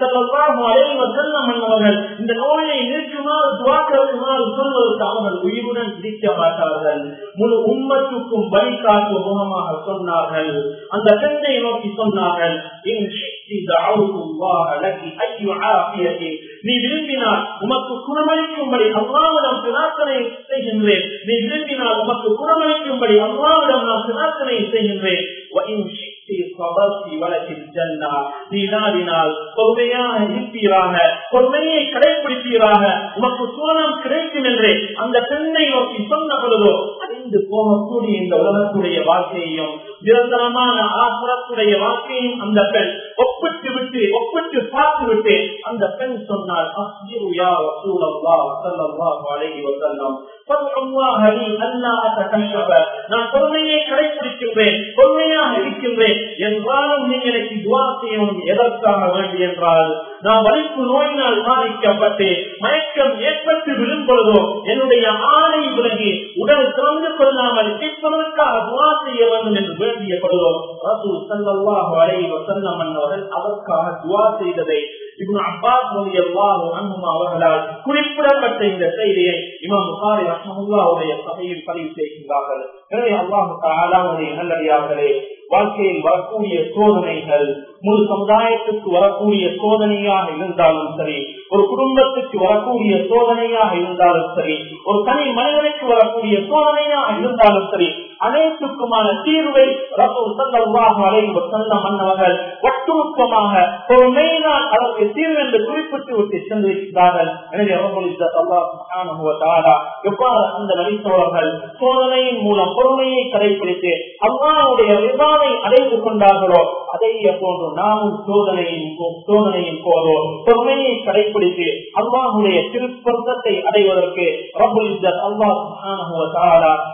மன்னவர்கள் இந்த நோயை நிற்குமாறு துவாக்கிறதுமாறு சொல்வதற்கு அவர்கள் உயிருடன் இருக்க மாட்டார்கள். முழு உம்மத்துக்கும் வழிகாட்டு முகமாக சொன்னார்கள். அந்த பெண்ணை நோக்கி சொன்னார்கள் நீ விரும்பினால் உமக்கு குணமளிக்கும்படி அல்லாவிடம் பிரார்த்தனை செய்கின்றேன். நீ விரும்பினால் உமக்கு குணமளிக்கும்படி அல்லாவிடம் நான் பிரார்த்தனை செய்கின்றேன். பொறுமையை கடைபிடிப்பீராக உமக்கு சோழம் கிடைக்கும் என்று அந்த பெண்ணை நோக்கி சொன்ன பொழுதோ அழிந்து போகக்கூடிய இந்த உலகத்துடைய வாழ்க்கையையும் நிரந்தரமான ஆசுரத்துடைய வாழ்க்கையும் அந்த பெண் ஒப்பிட்டு விட்டு ஒப்பிட்டு பார்த்து விட்டு அந்த பெண் சொன்னால் அஸ்ஜிரு யா ரசூலல்லாஹ் ஸல்லல்லாஹு அலைஹி வஸல்லம் ஃபதுல்லாஹ லி அல்லா அத்தகஷப நான் பொறுமையை கடைபிடிக்கின்றேன் பொறுமையாக இருக்கின்றேன் என்றாலும் நீ எனக்கு துவா செய்யணும் எதற்காக வேண்டி என்றால் நான் வலிப்பு நோயினால் பாதிக்கப்பட்டு மயக்கம் ஏற்பட்டு விழும்பொழுதோ என்னுடைய ஆணை விலகி உடல் திறந்து கொள்ளாமல் கேட்பதற்காக துவா செய்ய வேண்டும் என்று வேண்டியப்படுதோ ரசூல் ஸல்லல்லாஹு அலைஹி வஸல்லம் அவர்கள் அதற்காக துவா செய்ததை இப்னு அப்பாஸ் ரலியல்லாஹு அவர்களால் குறிப்பிடப்பட்ட இந்த செய்தியை இமாம் முகாரி ரஹ்மத்துல்லாஹுடைய சபையில் பதிவு செய்கின்றார்கள். எனவே அல்லாஹ் நல்லடியார்களே வாழ்க்கையில் வரக்கூடிய சோதனைகள் முழு சமுதாயத்துக்கு வரக்கூடிய சோதனையாக இருந்தாலும் சரி ஒரு குடும்பத்துக்கு வரக்கூடிய சோதனையாக இருந்தாலும் சரி ஒரு தனி மனிதனுக்கு வரக்கூடிய சோதனையாக இருந்தாலும் சரி அனைத்துக்குமான தீர்வை ரசூல் ஸல்லல்லாஹு மன்னவர்கள் ஒட்டுமொத்தமாக பொறுமையினால் அதற்கு தீர்வு என்று குறிப்பிட்டு விட்டு சென்றிருக்கிறார்கள். எனவே அவர்கள் எவ்வாறு அந்த நடித்தவர்கள் சோதனையின் மூலம் பொறுமையை கடைபிடித்து அல்லாஹ்வுடைய விவாதை அடைந்து கொண்டார்களோ அதே போன்று நாமும் சோதனையின் சோதனையின் போதோ பொறுமையை கடைபிடித்து அல்லாஹுடைய திருப்பந்தத்தை அடைவதற்கு ரபுல் அல்வா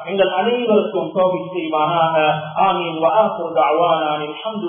எங்கள் அனைவருக்கும் بثوب استيماناها آمين. وآخر دعوانا الحمد